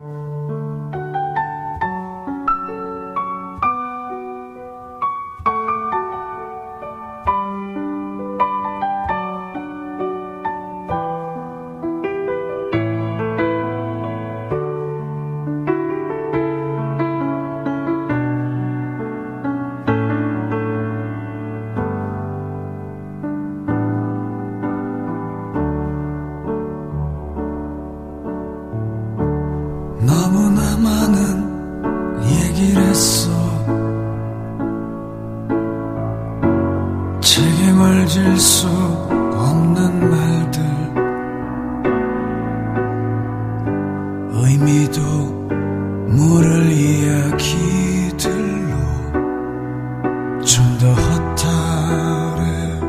you. 헤어질 수 없는 말들. 의미도 모를 이야기들로 좀 더 허탈해지고.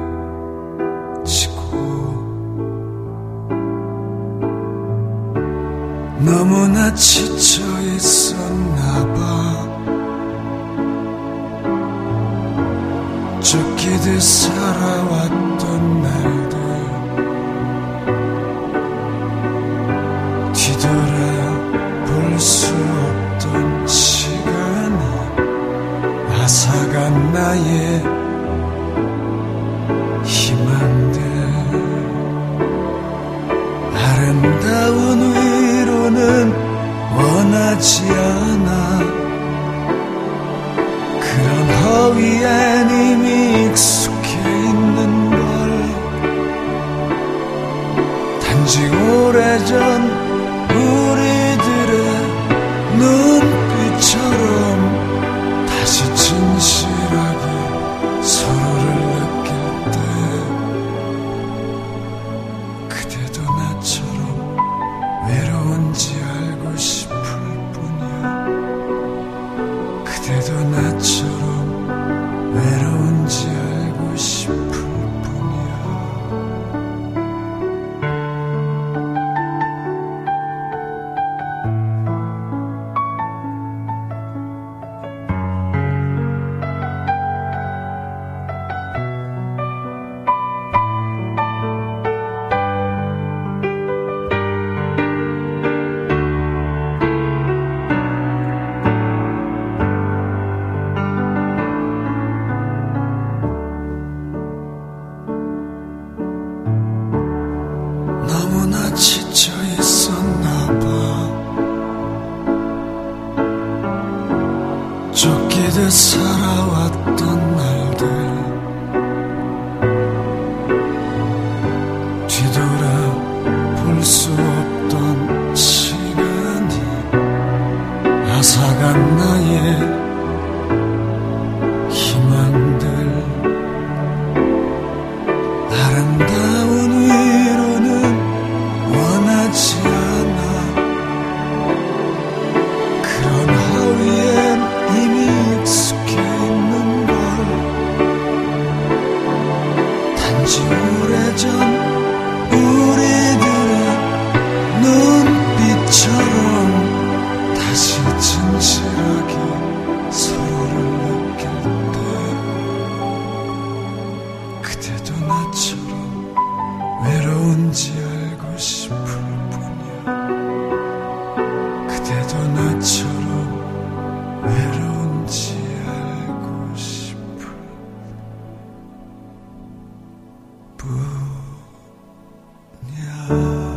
너무나 지쳐 있었나 봐. 쫓기듯 살아와 나의 희망들. 아름다운 위로는 원하지 않아. 그런 허위엔 이미 익숙해 있는 걸. 단지 오래전 나처럼 외로운지 알고 싶어. 지 오래전 우리들의 눈빛처럼 다시 진실하게 서로를 느낄 때 그대도 나처럼 외로운지 姑娘。